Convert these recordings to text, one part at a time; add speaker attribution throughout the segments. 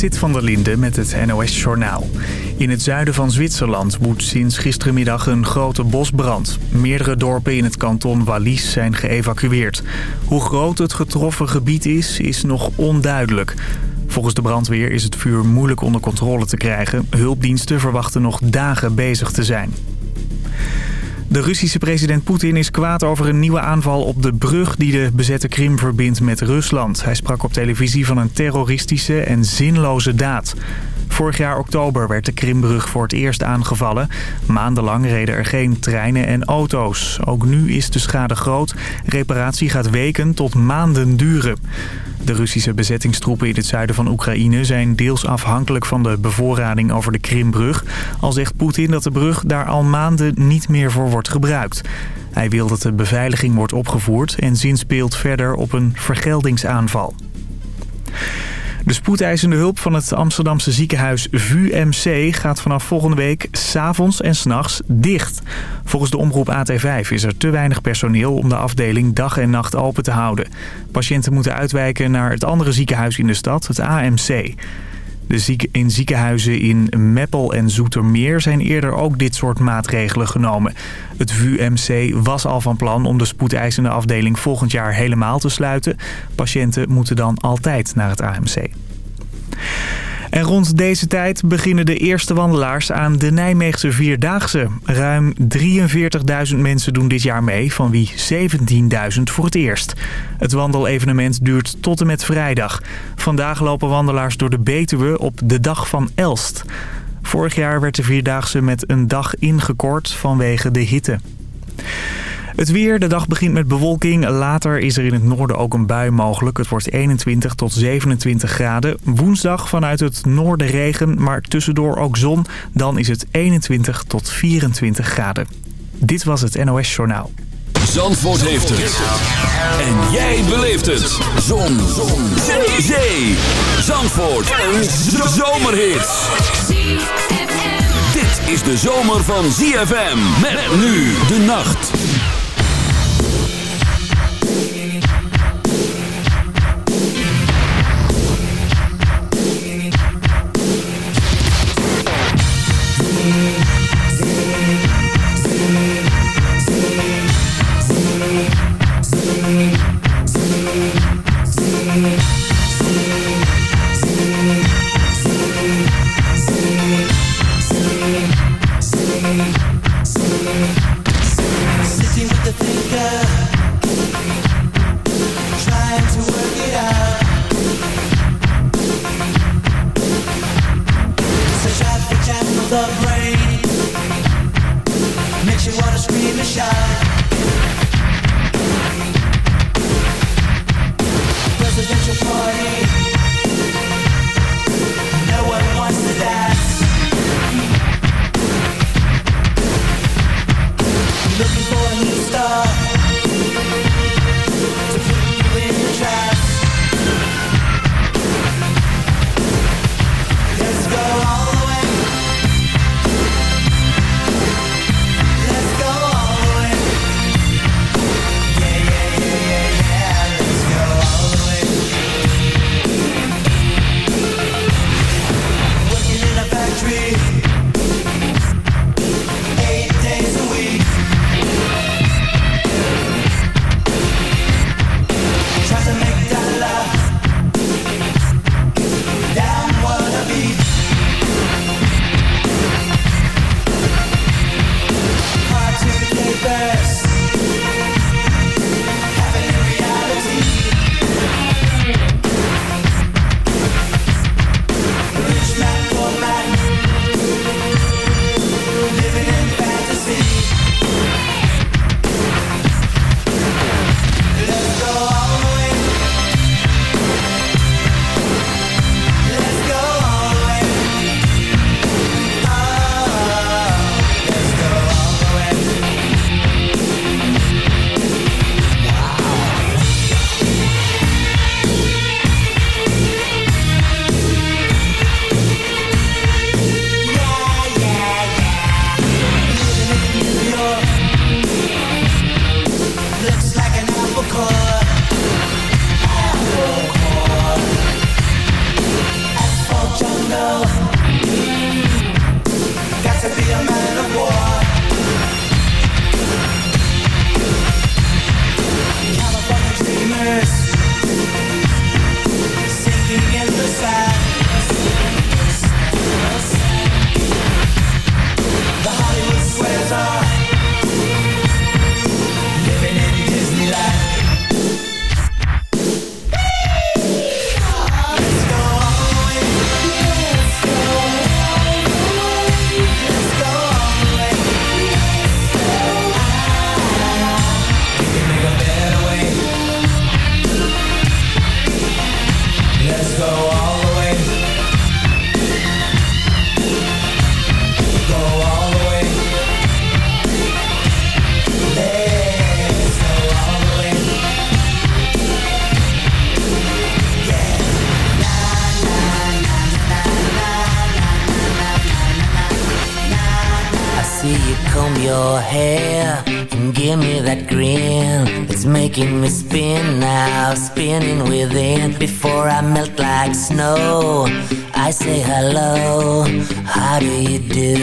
Speaker 1: Sit van der Linde met het NOS-journaal. In het zuiden van Zwitserland woedt sinds gistermiddag een grote bosbrand. Meerdere dorpen in het kanton Wallis zijn geëvacueerd. Hoe groot het getroffen gebied is, is nog onduidelijk. Volgens de brandweer is het vuur moeilijk onder controle te krijgen. Hulpdiensten verwachten nog dagen bezig te zijn. De Russische president Poetin is kwaad over een nieuwe aanval op de brug die de bezette Krim verbindt met Rusland. Hij sprak op televisie van een terroristische en zinloze daad. Vorig jaar oktober werd de Krimbrug voor het eerst aangevallen. Maandenlang reden er geen treinen en auto's. Ook nu is de schade groot. Reparatie gaat weken tot maanden duren. De Russische bezettingstroepen in het zuiden van Oekraïne zijn deels afhankelijk van de bevoorrading over de Krimbrug. Al zegt Poetin dat de brug daar al maanden niet meer voor wordt gebruikt. Hij wil dat de beveiliging wordt opgevoerd en zinspeelt verder op een vergeldingsaanval. De spoedeisende hulp van het Amsterdamse ziekenhuis VUMC gaat vanaf volgende week s'avonds en s'nachts dicht. Volgens de omroep AT5 is er te weinig personeel om de afdeling dag en nacht open te houden. Patiënten moeten uitwijken naar het andere ziekenhuis in de stad, het AMC. In ziekenhuizen in Meppel en Zoetermeer zijn eerder ook dit soort maatregelen genomen. Het VUMC was al van plan om de spoedeisende afdeling volgend jaar helemaal te sluiten. Patiënten moeten dan altijd naar het AMC. En rond deze tijd beginnen de eerste wandelaars aan de Nijmeegse Vierdaagse. Ruim 43.000 mensen doen dit jaar mee, van wie 17.000 voor het eerst. Het wandelevenement duurt tot en met vrijdag. Vandaag lopen wandelaars door de Betuwe op de dag van Elst. Vorig jaar werd de Vierdaagse met een dag ingekort vanwege de hitte. Het weer, de dag begint met bewolking. Later is er in het noorden ook een bui mogelijk. Het wordt 21 tot 27 graden. Woensdag vanuit het noorden regen, maar tussendoor ook zon. Dan is het 21 tot 24 graden. Dit was het NOS Journaal.
Speaker 2: Zandvoort heeft het. En jij beleeft het. Zon. zon. Zee. Zee. Zandvoort. Een zomerhit. Dit is de zomer van ZFM. Met nu de nacht.
Speaker 3: snow. I say hello, how do you do?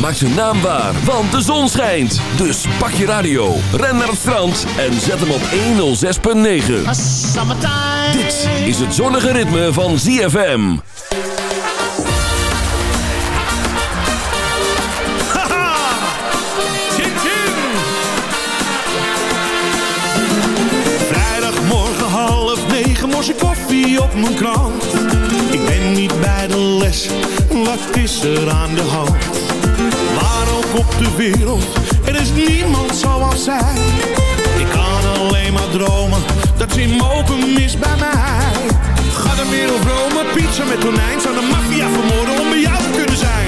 Speaker 2: Maak zijn naam waar, want de zon schijnt. Dus pak je radio, ren naar het strand en zet hem op 106.9. Dit is het zonnige ritme van ZFM.
Speaker 4: Haha! Vrijdagmorgen half negen morse koffie op mijn krant. Ik ben niet bij de les, wat is er aan de hand? Waar ook op de wereld, er is niemand zoals zij. Ik kan alleen maar dromen, dat ze mogen mis bij mij. Ga de wereld Rome, pizza met tonijn. Zou de maffia vermoorden om bij jou te kunnen zijn?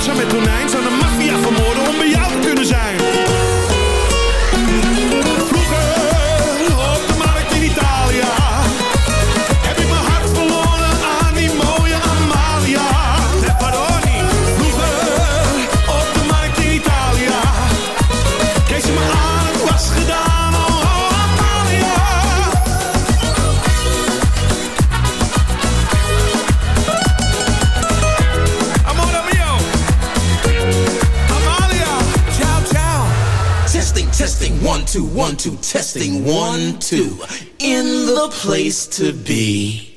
Speaker 4: Čo me tu.
Speaker 5: Two. In the place to be.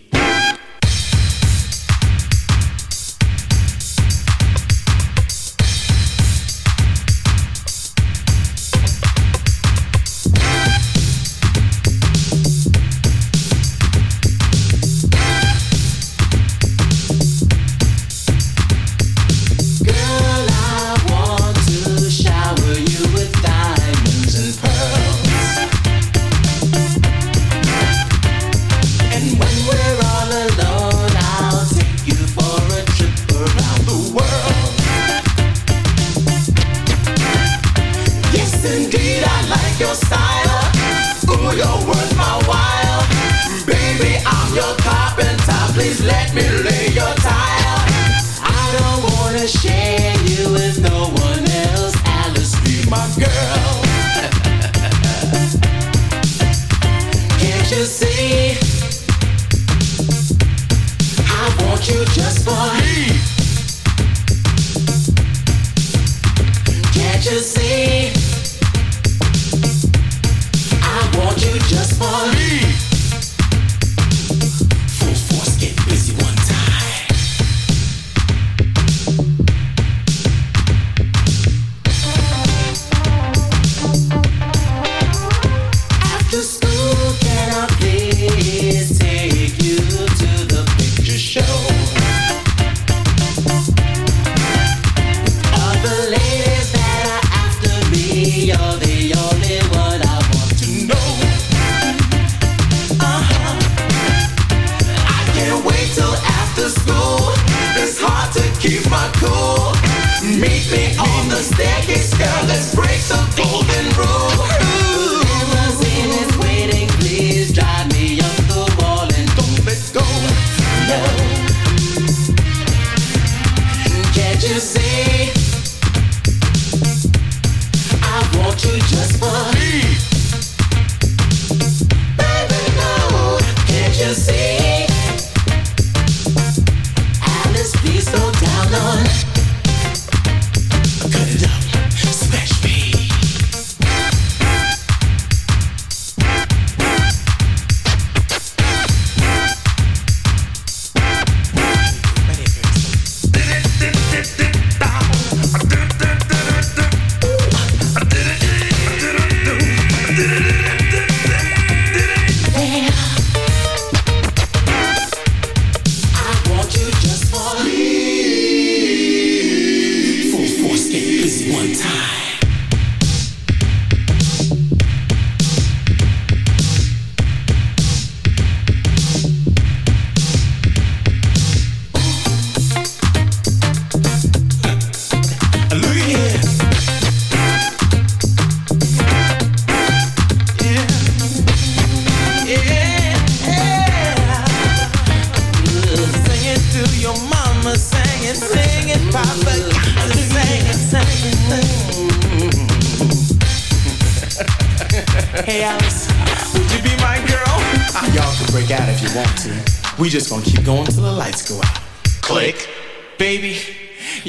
Speaker 6: for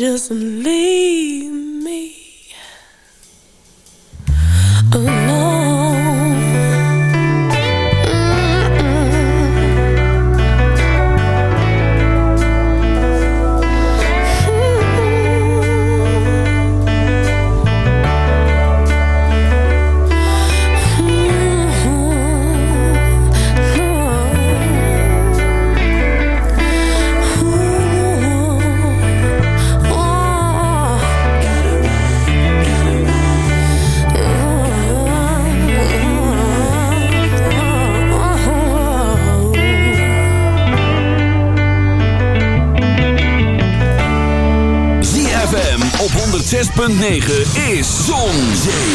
Speaker 7: Just leave
Speaker 2: is Zon, Zee,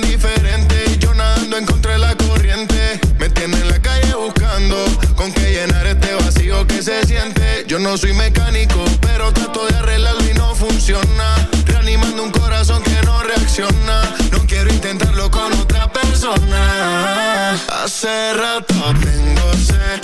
Speaker 8: diferente y yo nadando en contra de la corriente. Me tiene en la calle buscando con qué llenar este vacío que se siente. Yo no soy mecánico, pero trato de arreglarlo y no funciona. Reanimando un corazón que no reacciona. No quiero intentarlo con otra persona. Hace rato tengo sed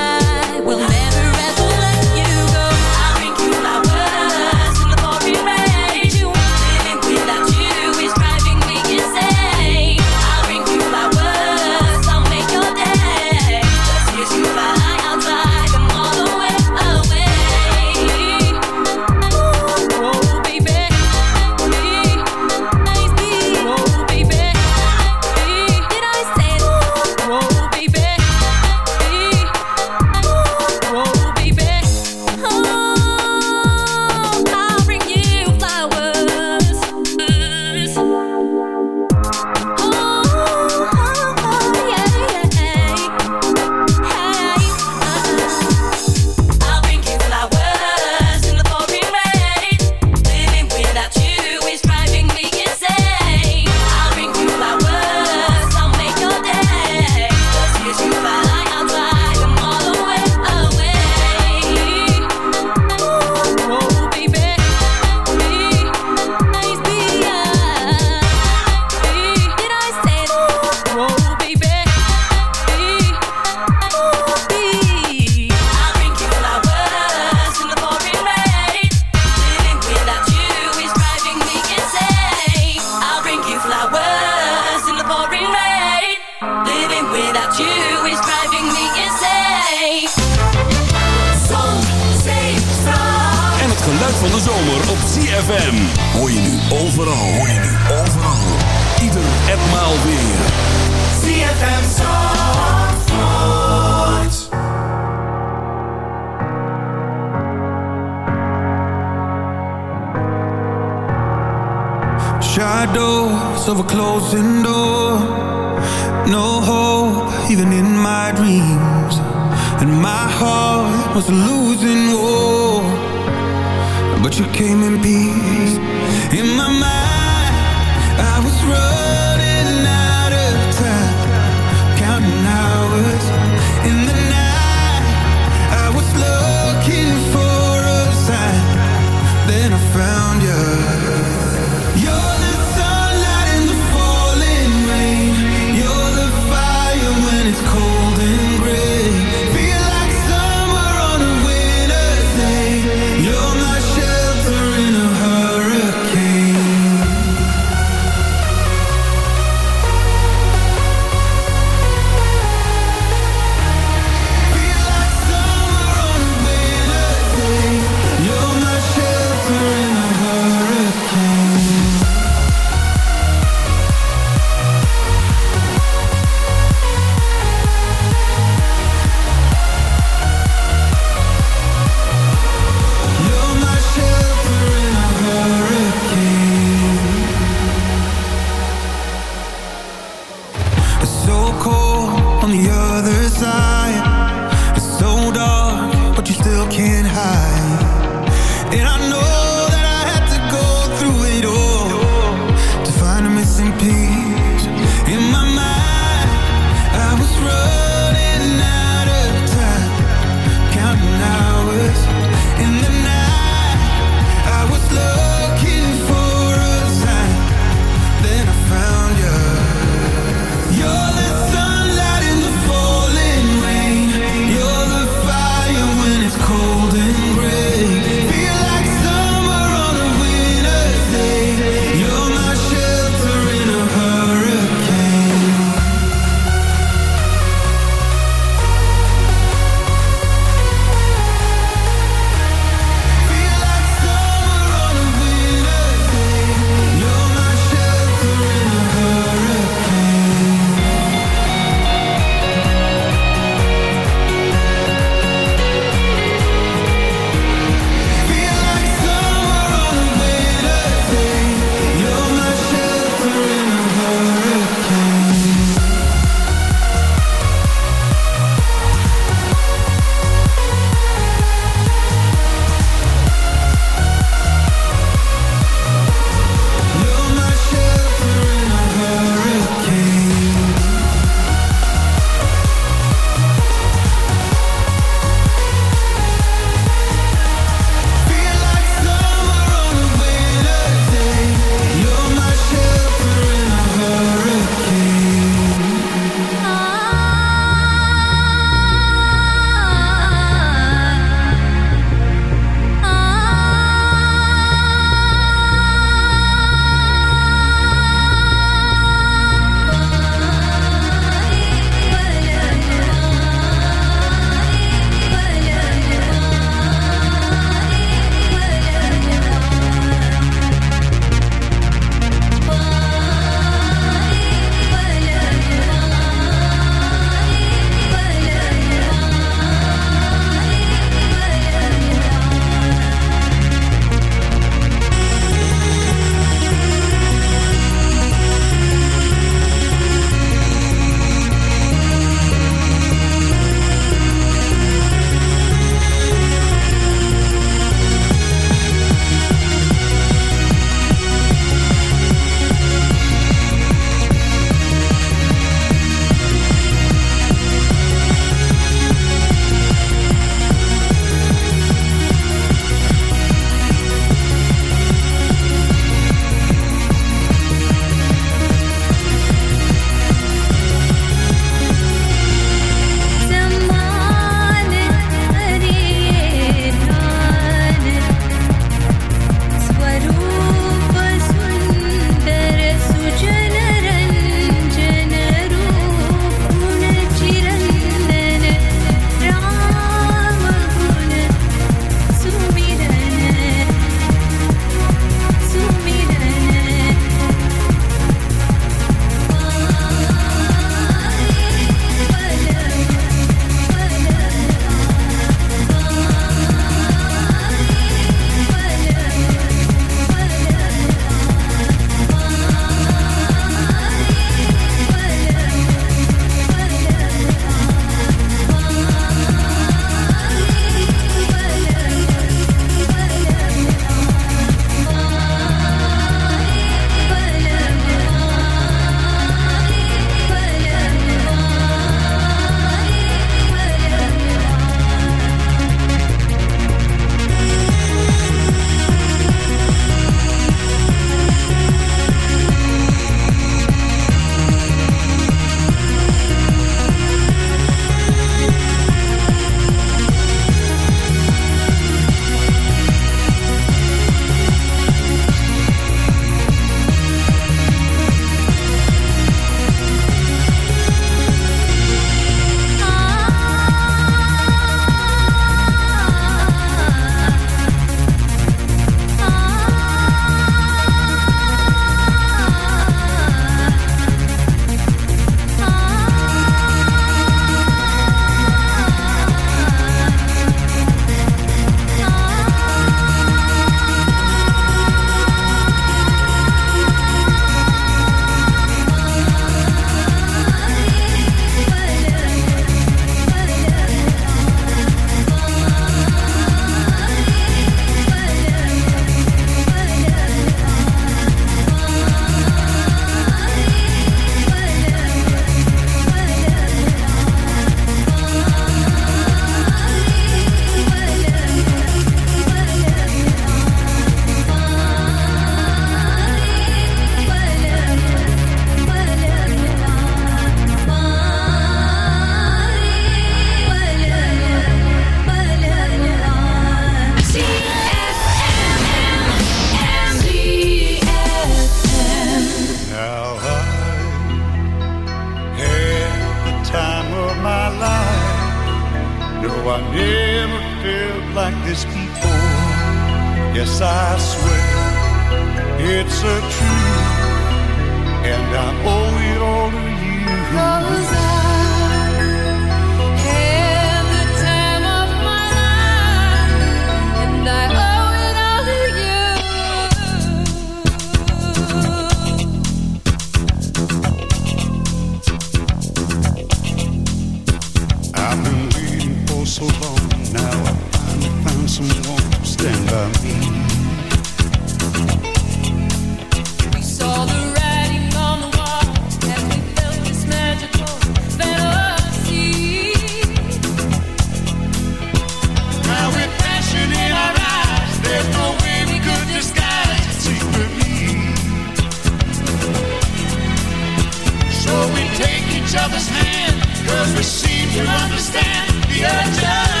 Speaker 9: you
Speaker 10: understand the urgency.